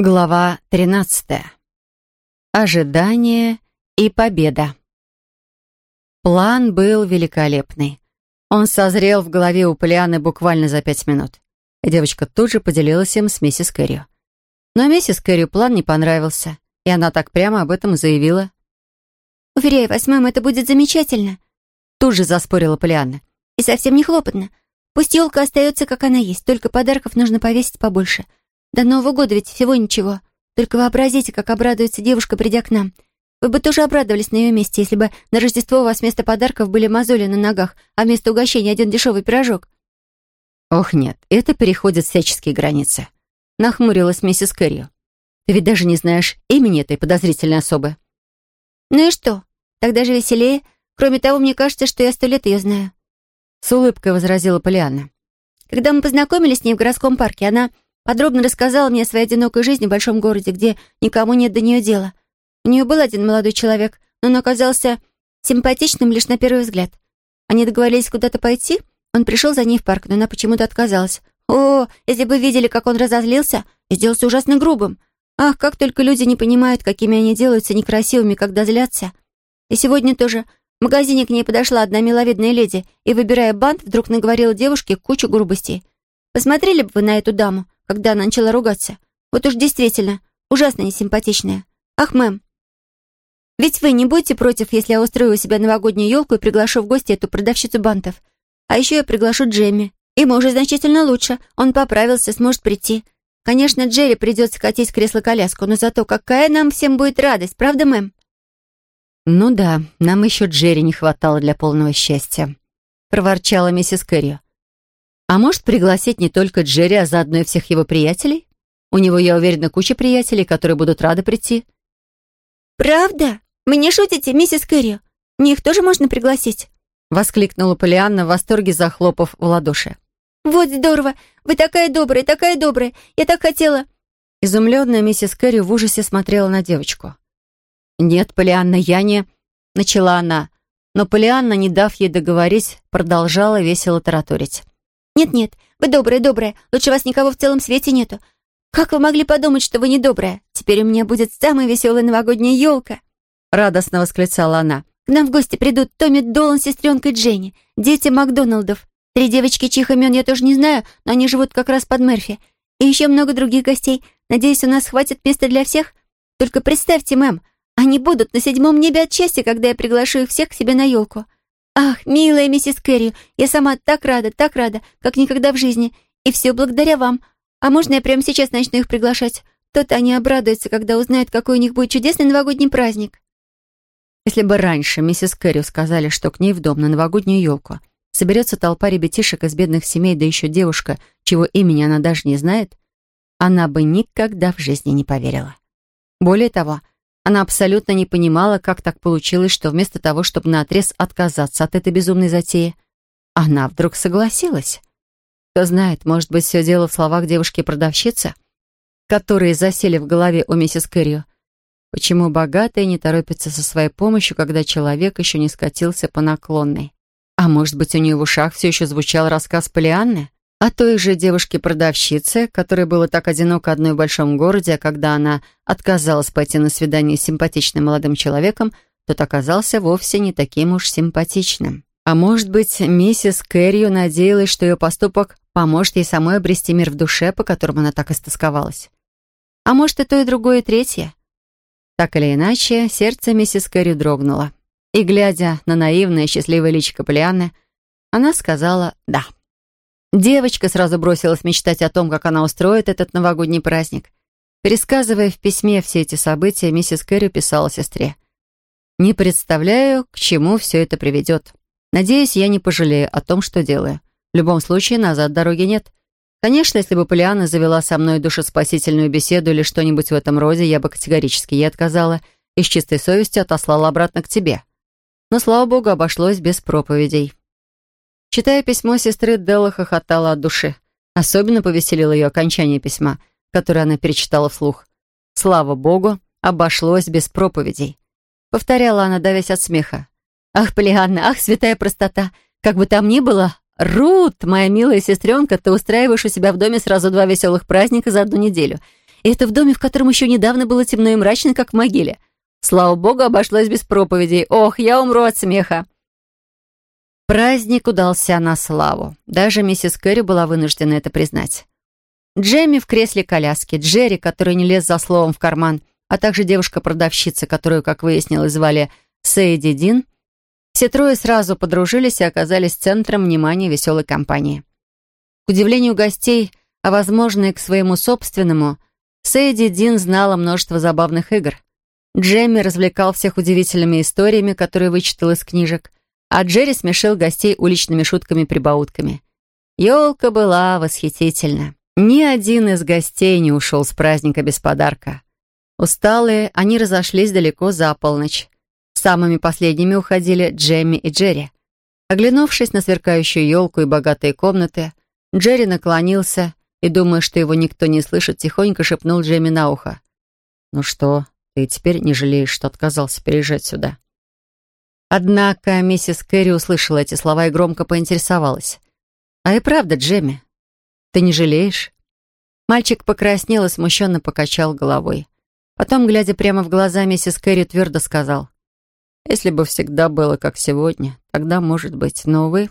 Глава 13. Ожидание и победа. План был великолепный. Он созрел в голове у Полианы буквально за пять минут. И девочка тут же поделилась им с миссис Кэррио. Но миссис Кэррио план не понравился, и она так прямо об этом заявила. «Уверяю вас, мама, это будет замечательно», тут же заспорила Полианна. «И совсем не хлопотно. Пусть елка остается, как она есть, только подарков нужно повесить побольше». До Нового года ведь всего ничего. Только вообразите, как обрадуется девушка, придя к нам. Вы бы тоже обрадовались на ее месте, если бы на Рождество у вас вместо подарков были мозоли на ногах, а вместо угощения один дешевый пирожок. Ох, нет, это переходит всяческие границы. Нахмурилась миссис Кэррио. Ты ведь даже не знаешь имени этой подозрительной особы. Ну и что? Тогда же веселее. Кроме того, мне кажется, что я сто лет ее знаю. С улыбкой возразила Полианна. Когда мы познакомились с ней в городском парке, она Подробно рассказала мне о своей одинокой жизни в большом городе, где никому нет до нее дела. У нее был один молодой человек, но он оказался симпатичным лишь на первый взгляд. Они договорились куда-то пойти, он пришел за ней в парк, но она почему-то отказалась. О, если бы видели, как он разозлился сделался ужасно грубым. Ах, как только люди не понимают, какими они делаются некрасивыми, когда злятся. И сегодня тоже в магазине к ней подошла одна миловидная леди и, выбирая бант, вдруг наговорила девушке кучу грубостей. Посмотрели бы вы на эту даму, когда она начала ругаться. Вот уж действительно, ужасно несимпатичная. Ах, мэм, ведь вы не будете против, если я устрою у себя новогоднюю елку и приглашу в гости эту продавщицу бантов. А еще я приглашу Джемми. Ему уже значительно лучше. Он поправился, сможет прийти. Конечно, Джерри придется катить кресло-коляску, но зато какая нам всем будет радость, правда, мэм? «Ну да, нам еще Джерри не хватало для полного счастья», — проворчала миссис Кэрри. А может, пригласить не только Джерри, а заодно и всех его приятелей? У него, я уверена, куча приятелей, которые будут рады прийти. «Правда? Вы не шутите, миссис Кэрри? Мне их тоже можно пригласить?» Воскликнула Полианна в восторге, захлопав в ладоши. «Вот здорово! Вы такая добрая, такая добрая! Я так хотела...» Изумленная миссис Кэрри в ужасе смотрела на девочку. «Нет, Полианна, я не...» — начала она. Но Полианна, не дав ей договорить, продолжала весело тараторить. «Нет-нет, вы добрая-добрая. Лучше вас никого в целом свете нету. Как вы могли подумать, что вы не добрая? Теперь у меня будет самая веселая новогодняя елка!» Радостно восклицала она. «К нам в гости придут Томми Долан с сестренкой Дженни, дети Макдоналдов. Три девочки, чьих имен я тоже не знаю, но они живут как раз под Мерфи. И еще много других гостей. Надеюсь, у нас хватит места для всех. Только представьте, мэм, они будут на седьмом небе от счастья, когда я приглашу их всех к себе на елку. «Ах, милая миссис Кэрри, я сама так рада, так рада, как никогда в жизни. И все благодаря вам. А можно я прямо сейчас начну их приглашать? То-то они обрадуются, когда узнают, какой у них будет чудесный новогодний праздник». Если бы раньше миссис Кэрри сказали, что к ней в дом на новогоднюю елку соберется толпа ребятишек из бедных семей, да еще девушка, чего имени она даже не знает, она бы никогда в жизни не поверила. Более того, она абсолютно не понимала, как так получилось, что вместо того, чтобы наотрез отказаться от этой безумной затеи, она вдруг согласилась. Кто знает, может быть, все дело в словах девушки-продавщицы, которые засели в голове у миссис Кэррио. Почему богатые не торопятся со своей помощью, когда человек еще не скатился по наклонной? А может быть, у нее в ушах все еще звучал рассказ Полианны? А той же девушке-продавщице, которой было так одиноко одной в большом городе, а когда она отказалась пойти на свидание с симпатичным молодым человеком, тот оказался вовсе не таким уж симпатичным. А может быть, миссис Кэррио надеялась, что ее поступок поможет ей самой обрести мир в душе, по которому она так истосковалась. А может, и то, и другое, и третье. Так или иначе, сердце миссис Кэрри дрогнуло. И, глядя на наивное счастливое личико Полианны, она сказала «да». Девочка сразу бросилась мечтать о том, как она устроит этот новогодний праздник. Пересказывая в письме все эти события, миссис Кэрри писала сестре. «Не представляю, к чему все это приведет. Надеюсь, я не пожалею о том, что делаю. В любом случае, назад дороги нет. Конечно, если бы Полиана завела со мной душеспасительную беседу или что-нибудь в этом роде, я бы категорически ей отказала и с чистой совестью отослала обратно к тебе. Но, слава богу, обошлось без проповедей. Читая письмо сестры, Делла хохотала от души. Особенно повеселило ее окончание письма, которое она перечитала вслух. «Слава Богу, обошлось без проповедей», — повторяла она, давясь от смеха. «Ах, Полианна, ах, святая простота! Как бы там ни было, Рут, моя милая сестренка, ты устраиваешь у себя в доме сразу два веселых праздника за одну неделю. И это в доме, в котором еще недавно было темно и мрачно, как в могиле. Слава богу, обошлось без проповедей. Ох, я умру от смеха. Праздник удался на славу. Даже миссис Кэрри была вынуждена это признать. Джемми в кресле коляски, Джерри, который не лез за словом в карман, а также девушка-продавщица, которую, как выяснилось, звали Сейди Дин, все трое сразу подружились и оказались центром внимания веселой компании. К удивлению гостей, а возможно и к своему собственному, Сейди Дин знала множество забавных игр. Джемми развлекал всех удивительными историями, которые вычитал из книжек, а Джерри смешил гостей уличными шутками-прибаутками. Елка была восхитительна. Ни один из гостей не ушел с праздника без подарка. Усталые, они разошлись далеко за полночь. Самыми последними уходили Джемми и Джерри. Оглянувшись на сверкающую елку и богатые комнаты, Джерри наклонился и, думая, что его никто не слышит, тихонько шепнул Джемми на ухо. «Ну что, ты теперь не жалеешь, что отказался переезжать сюда?» Однако миссис Кэрри услышала эти слова и громко поинтересовалась. «А и правда, Джемми, ты не жалеешь?» Мальчик покраснел и смущенно покачал головой. Потом, глядя прямо в глаза, миссис Кэрри твердо сказал. «Если бы всегда было как сегодня, тогда, может быть, но, увы,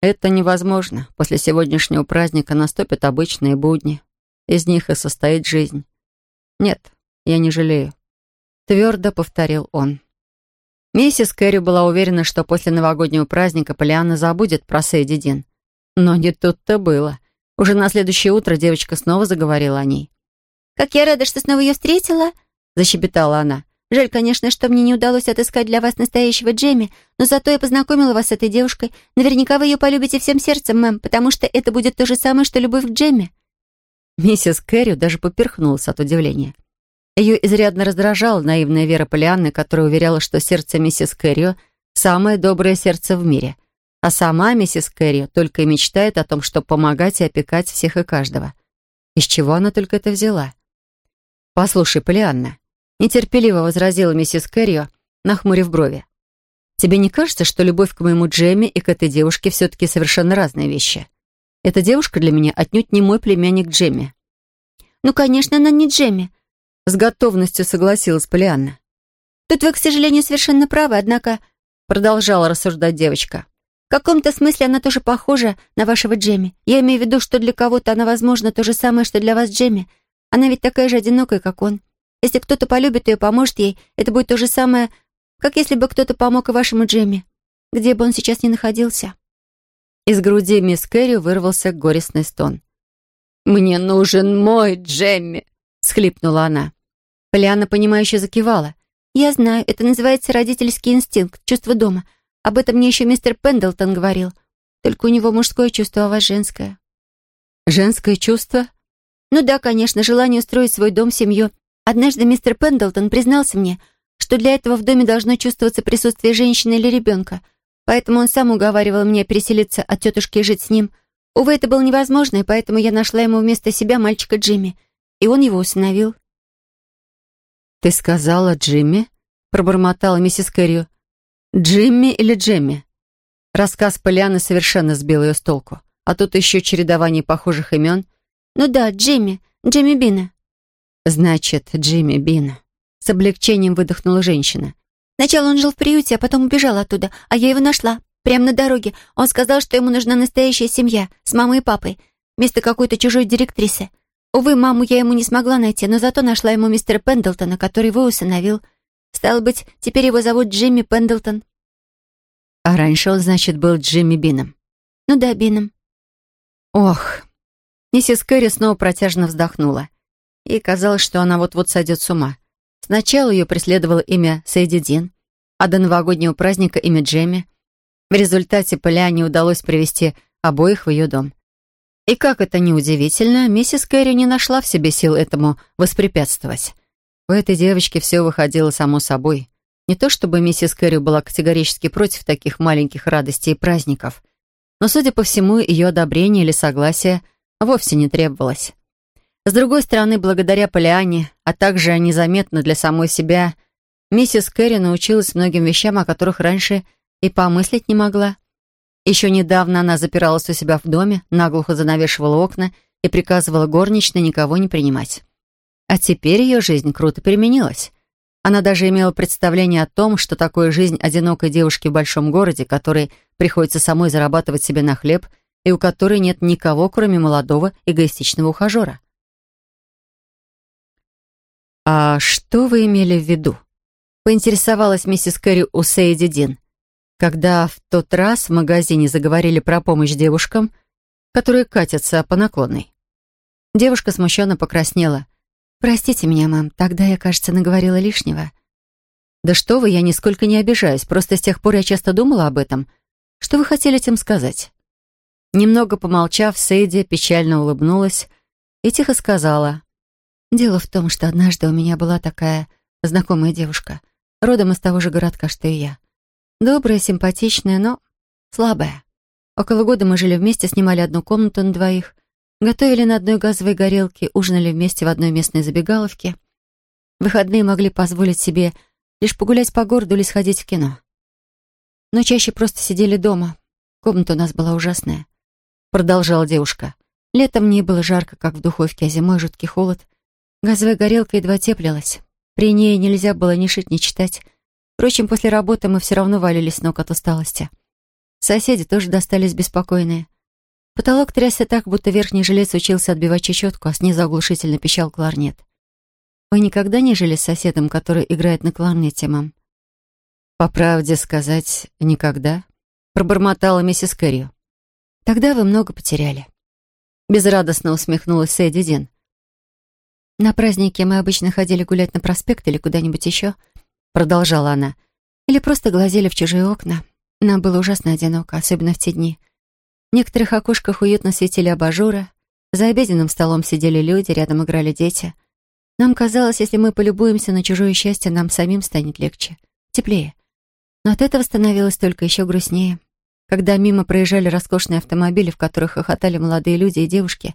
это невозможно. После сегодняшнего праздника наступят обычные будни. Из них и состоит жизнь. Нет, я не жалею», — твердо повторил он. Миссис Кэрри была уверена, что после новогоднего праздника Полианна забудет про Сэйди Дин. Но не тут-то было. Уже на следующее утро девочка снова заговорила о ней. «Как я рада, что снова ее встретила!» — защебетала она. «Жаль, конечно, что мне не удалось отыскать для вас настоящего Джемми, но зато я познакомила вас с этой девушкой. Наверняка вы ее полюбите всем сердцем, мэм, потому что это будет то же самое, что любовь к Джемми». Миссис Кэрри даже поперхнулась от удивления. Ее изрядно раздражала наивная вера Полианны, которая уверяла, что сердце миссис Кэррио — самое доброе сердце в мире. А сама миссис Кэррио только и мечтает о том, чтобы помогать и опекать всех и каждого. Из чего она только это взяла? «Послушай, Полианна», — нетерпеливо возразила миссис Кэррио, нахмурив брови. «Тебе не кажется, что любовь к моему Джемми и к этой девушке все-таки совершенно разные вещи? Эта девушка для меня отнюдь не мой племянник Джемми». «Ну, конечно, она не Джемми», с готовностью согласилась Полианна. «Тут вы, к сожалению, совершенно правы, однако...» Продолжала рассуждать девочка. «В каком-то смысле она тоже похожа на вашего Джемми. Я имею в виду, что для кого-то она, возможно, то же самое, что для вас Джемми. Она ведь такая же одинокая, как он. Если кто-то полюбит ее, поможет ей, это будет то же самое, как если бы кто-то помог и вашему Джемми, где бы он сейчас ни находился». Из груди мисс Кэрри вырвался горестный стон. «Мне нужен мой Джемми!» — схлипнула она. Полианна, понимающе закивала. «Я знаю, это называется родительский инстинкт, чувство дома. Об этом мне еще мистер Пендлтон говорил. Только у него мужское чувство, а у вас женское». «Женское чувство?» «Ну да, конечно, желание устроить свой дом, семью. Однажды мистер Пендлтон признался мне, что для этого в доме должно чувствоваться присутствие женщины или ребенка. Поэтому он сам уговаривал меня переселиться от тетушки и жить с ним. Увы, это было невозможно, и поэтому я нашла ему вместо себя мальчика Джимми. И он его усыновил». «Ты сказала Джимми?» — пробормотала миссис Кэррио. «Джимми или Джемми?» Рассказ Полианы совершенно сбил ее с толку. А тут еще чередование похожих имен. «Ну да, Джимми. Джимми Бина». «Значит, Джимми Бина». С облегчением выдохнула женщина. «Сначала он жил в приюте, а потом убежал оттуда, а я его нашла. Прямо на дороге. Он сказал, что ему нужна настоящая семья, с мамой и папой, вместо какой-то чужой директрисы. Увы, маму я ему не смогла найти, но зато нашла ему мистера Пендлтона, который его усыновил. Стало быть, теперь его зовут Джимми Пендлтон. А раньше он, значит, был Джимми Бином? Ну да, Бином. Ох. Миссис Кэрри снова протяжно вздохнула. Ей казалось, что она вот-вот сойдет с ума. Сначала ее преследовало имя Сейди Дин, а до новогоднего праздника имя Джемми. В результате Поляне удалось привести обоих в ее дом. И как это ни удивительно, миссис Кэрри не нашла в себе сил этому воспрепятствовать. У этой девочки все выходило само собой. Не то чтобы миссис Кэрри была категорически против таких маленьких радостей и праздников, но, судя по всему, ее одобрение или согласие вовсе не требовалось. С другой стороны, благодаря Полиане, а также незаметно для самой себя, миссис Кэрри научилась многим вещам, о которых раньше и помыслить не могла. Еще недавно она запиралась у себя в доме, наглухо занавешивала окна и приказывала горничной никого не принимать. А теперь ее жизнь круто переменилась. Она даже имела представление о том, что такое жизнь одинокой девушки в большом городе, которой приходится самой зарабатывать себе на хлеб и у которой нет никого, кроме молодого эгоистичного ухажера. «А что вы имели в виду?» — поинтересовалась миссис Кэрри у Сейди Дин, когда в тот раз в магазине заговорили про помощь девушкам, которые катятся по наклонной. Девушка смущенно покраснела. «Простите меня, мам, тогда я, кажется, наговорила лишнего». «Да что вы, я нисколько не обижаюсь, просто с тех пор я часто думала об этом. Что вы хотели этим сказать?» Немного помолчав, Сейди печально улыбнулась и тихо сказала. «Дело в том, что однажды у меня была такая знакомая девушка, родом из того же городка, что и я. Добрая, симпатичная, но слабая. Около года мы жили вместе, снимали одну комнату на двоих, готовили на одной газовой горелке, ужинали вместе в одной местной забегаловке. В выходные могли позволить себе лишь погулять по городу или сходить в кино. Но чаще просто сидели дома. Комната у нас была ужасная продолжала девушка. Летом мне было жарко, как в духовке, а зимой жуткий холод. Газовая горелка едва теплилась. При ней нельзя было ни шить, ни читать. Впрочем, после работы мы все равно валились ног от усталости. Соседи тоже достались беспокойные. Потолок трясся так, будто верхний жилец учился отбивать чечетку, а снизу оглушительно пищал кларнет. Вы никогда не жили с соседом, который играет на кларнете, мам? По правде сказать, никогда, пробормотала миссис Кэррио. Тогда вы много потеряли. Безрадостно усмехнулась Сэдди Дин. На празднике мы обычно ходили гулять на проспект или куда-нибудь еще, продолжала она. Или просто глазели в чужие окна. Нам было ужасно одиноко, особенно в те дни. В некоторых окошках уютно светили абажуры, за обеденным столом сидели люди, рядом играли дети. Нам казалось, если мы полюбуемся на чужое счастье, нам самим станет легче, теплее. Но от этого становилось только еще грустнее. Когда мимо проезжали роскошные автомобили, в которых хохотали молодые люди и девушки,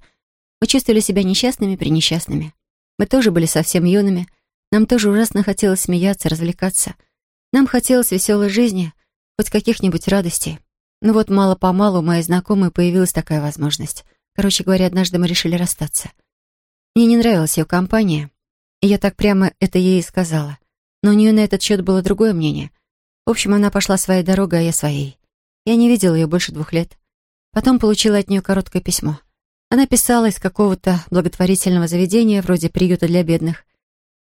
мы чувствовали себя несчастными пренесчастными. Мы тоже были совсем юными, нам тоже ужасно хотелось смеяться, развлекаться. Нам хотелось веселой жизни, хоть каких-нибудь радостей. Ну вот мало-помалу у моей знакомой появилась такая возможность. Короче говоря, однажды мы решили расстаться. Мне не нравилась ее компания, и я так прямо это ей и сказала. Но у нее на этот счет было другое мнение. В общем, она пошла своей дорогой, а я своей. Я не видела ее больше двух лет. Потом получила от нее короткое письмо. Она писала из какого-то благотворительного заведения, вроде приюта для бедных.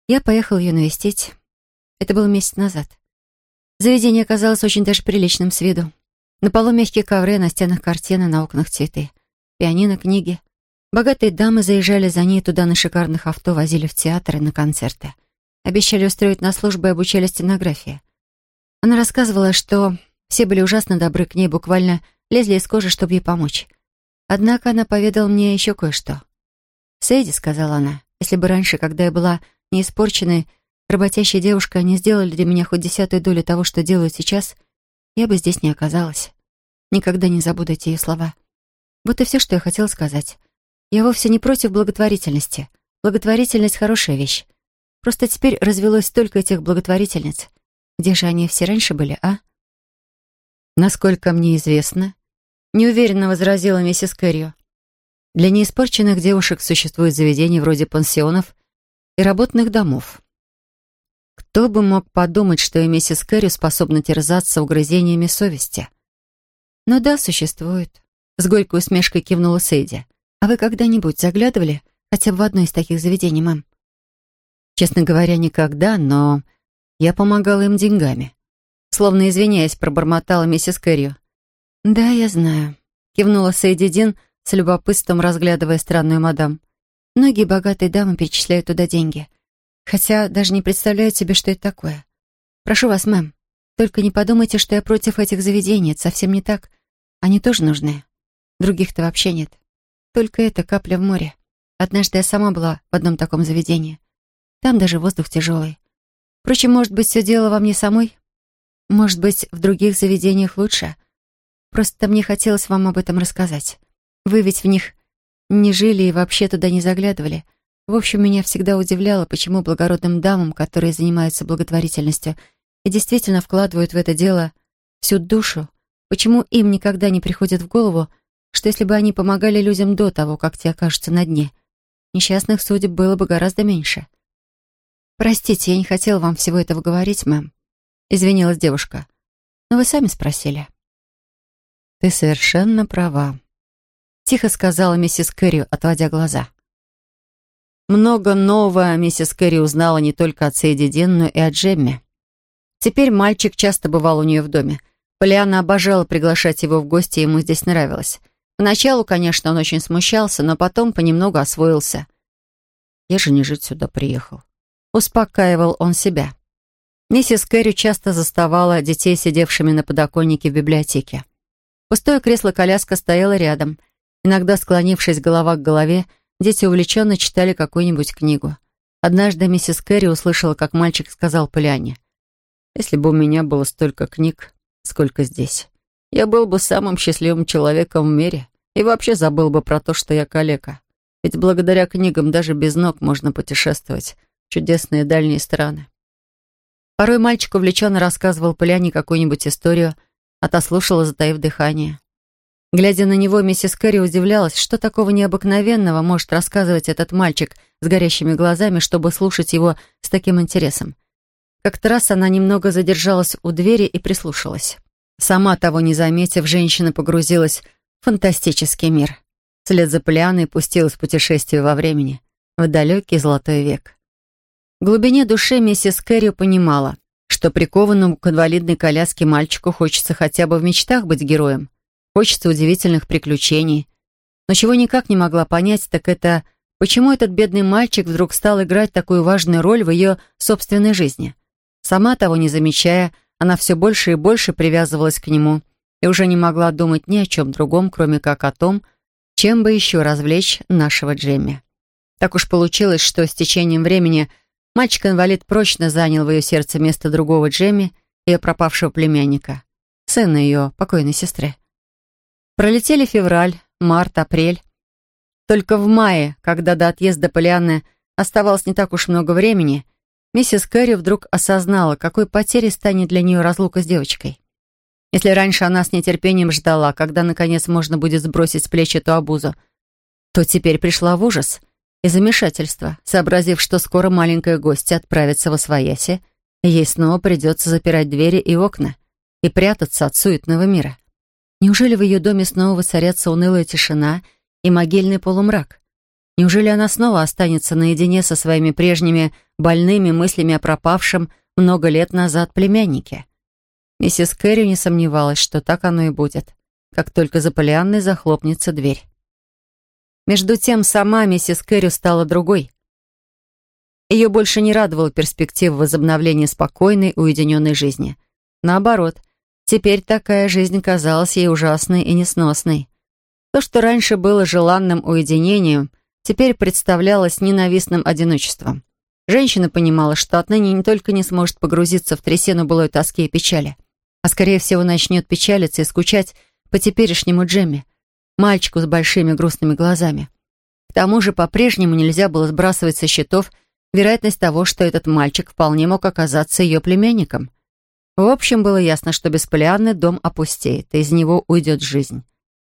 Я поехала ее навестить. Это было месяц назад. Заведение оказалось очень даже приличным с виду. На полу мягкие ковры, на стенах картины, на окнах цветы. Пианино, книги. Богатые дамы заезжали за ней туда на шикарных авто, возили в театры, на концерты. Обещали устроить на службу и обучали стенографии. Она рассказывала, что все были ужасно добры к ней, буквально лезли из кожи, чтобы ей помочь. Однако она поведала мне еще кое-что. «Сэйди», — сказала она, — «если бы раньше, когда я была неиспорченной, работящей девушкой, они сделали для меня хоть десятую долю того, что делают сейчас, я бы здесь не оказалась. Никогда не забуду эти ее слова. Вот и все, что я хотела сказать. Я вовсе не против благотворительности. Благотворительность — хорошая вещь. Просто теперь развелось столько этих благотворительниц. Где же они все раньше были, а?» «Насколько мне известно», — неуверенно возразила миссис Кэррио, «для неиспорченных девушек существует заведения вроде пансионов и работных домов. Кто бы мог подумать, что и миссис Кэрри способна терзаться угрызениями совести?» «Ну да, существует», — с горькой усмешкой кивнула Сейди. «А вы когда-нибудь заглядывали хотя бы в одно из таких заведений, мам?» «Честно говоря, никогда, но я помогала им деньгами. Словно извиняясь, пробормотала миссис Кэррио. «Да, я знаю», — кивнула Сейди Дин, с любопытством разглядывая странную мадам. «Многие богатые дамы перечисляют туда деньги. Хотя даже не представляют себе, что это такое. Прошу вас, мэм, только не подумайте, что я против этих заведений. Это совсем не так. Они тоже нужны. Других-то вообще нет. Только это капля в море. Однажды я сама была в одном таком заведении. Там даже воздух тяжелый. Впрочем, может быть, все дело во мне самой?» Может быть, в других заведениях лучше? Просто мне хотелось вам об этом рассказать. Вы ведь в них не жили и вообще туда не заглядывали. В общем, меня всегда удивляло, почему благородным дамам, которые занимаются благотворительностью и действительно вкладывают в это дело всю душу, почему им никогда не приходит в голову, что если бы они помогали людям до того, как те окажутся на дне, несчастных судеб было бы гораздо меньше. «Простите, я не хотела вам всего этого говорить, мэм», — извинилась девушка. «Но вы сами спросили». «Ты совершенно права», — тихо сказала миссис Кэрри, отводя глаза. Много нового миссис Кэрри узнала не только от Сейди Дин, и от Джемми. Теперь мальчик часто бывал у нее в доме. Полиана обожала приглашать его в гости, ему здесь нравилось. Поначалу, конечно, он очень смущался, но потом понемногу освоился. «Я же не жить сюда приехал». Успокаивал он себя. Миссис Кэрри часто заставала детей, сидевшими на подоконнике в библиотеке. Пустое кресло-коляска стояло рядом. Иногда, склонившись голова к голове, дети увлеченно читали какую-нибудь книгу. Однажды миссис Кэрри услышала, как мальчик сказал Полиане, «Если бы у меня было столько книг, сколько здесь, я был бы самым счастливым человеком в мире и вообще забыл бы про то, что я калека. Ведь благодаря книгам даже без ног можно путешествовать в чудесные дальние страны». Порой мальчик увлеченно рассказывал Поляне какую-нибудь историю, а та слушала, затаив дыхание. Глядя на него, миссис Кэрри удивлялась, что такого необыкновенного может рассказывать этот мальчик с горящими глазами, чтобы слушать его с таким интересом. Как-то раз она немного задержалась у двери и прислушалась. Сама того не заметив, женщина погрузилась в фантастический мир. Вслед за Полианой пустилась в путешествие во времени, в далекий золотой век. В глубине души миссис Кэрри понимала, что прикованному к инвалидной коляске мальчику хочется хотя бы в мечтах быть героем — Хочется удивительных приключений. Но чего никак не могла понять, так это почему этот бедный мальчик вдруг стал играть такую важную роль в ее собственной жизни. Сама того не замечая, она все больше и больше привязывалась к нему и уже не могла думать ни о чем другом, кроме как о том, чем бы еще развлечь нашего Джемми. Так уж получилось, что с течением времени мальчик-инвалид прочно занял в ее сердце место другого Джемми, ее пропавшего племянника, сына ее покойной сестры. Пролетели февраль, март, апрель. Только в мае, когда до отъезда Полианны оставалось не так уж много времени, миссис Кэрри вдруг осознала, какой потерей станет для нее разлука с девочкой. Если раньше она с нетерпением ждала, когда, наконец, можно будет сбросить с плеч эту обузу, то теперь пришла в ужас и замешательство, сообразив, что скоро маленькая гостья отправится во свояси, и ей снова придется запирать двери и окна и прятаться от суетного мира. Неужели в ее доме снова воцарятся унылая тишина и могильный полумрак? Неужели она снова останется наедине со своими прежними больными мыслями о пропавшем много лет назад племяннике? Миссис Кэрри не сомневалась, что так оно и будет, как только за Полианной захлопнется дверь. Между тем, сама миссис Кэрри стала другой. Ее больше не радовала перспектива возобновления спокойной, уединенной жизни. Наоборот, Теперь такая жизнь казалась ей ужасной и несносной. То, что раньше было желанным уединением, теперь представлялось ненавистным одиночеством. Женщина понимала, что отныне не только не сможет погрузиться в трясину былой тоски и печали, а скорее всего начнет печалиться и скучать по теперешнему Джемме, мальчику с большими грустными глазами. К тому же по-прежнему нельзя было сбрасывать со счетов вероятность того, что этот мальчик вполне мог оказаться ее племянником. В общем, было ясно, что без Полианны дом опустеет, и из него уйдет жизнь.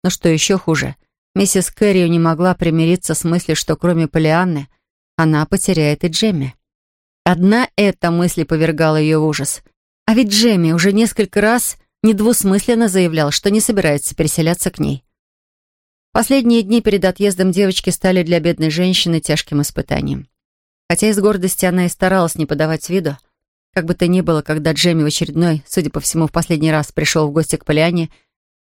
Но что еще хуже, миссис Кэррио не могла примириться с мыслью, что кроме Полианны она потеряет и Джемми. Одна эта мысль повергала ее в ужас. А ведь Джемми уже несколько раз недвусмысленно заявлял, что не собирается переселяться к ней. Последние дни перед отъездом девочки стали для бедной женщины тяжким испытанием. Хотя из гордости она и старалась не подавать виду, как бы то ни было, когда Джемми в очередной, судя по всему, в последний раз пришел в гости к Полиане,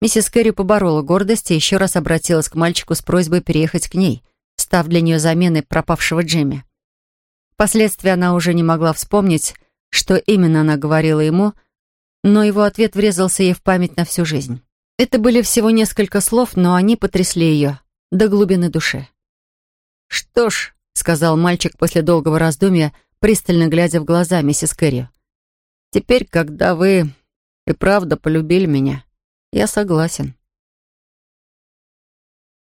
миссис Кэрри поборола гордость и еще раз обратилась к мальчику с просьбой переехать к ней, став для нее заменой пропавшего Джемми. Впоследствии она уже не могла вспомнить, что именно она говорила ему, но его ответ врезался ей в память на всю жизнь. Это были всего несколько слов, но они потрясли ее до глубины души. «Что ж», — сказал мальчик после долгого раздумья, пристально глядя в глаза миссис Кэрри. «Теперь, когда вы и правда полюбили меня, я согласен».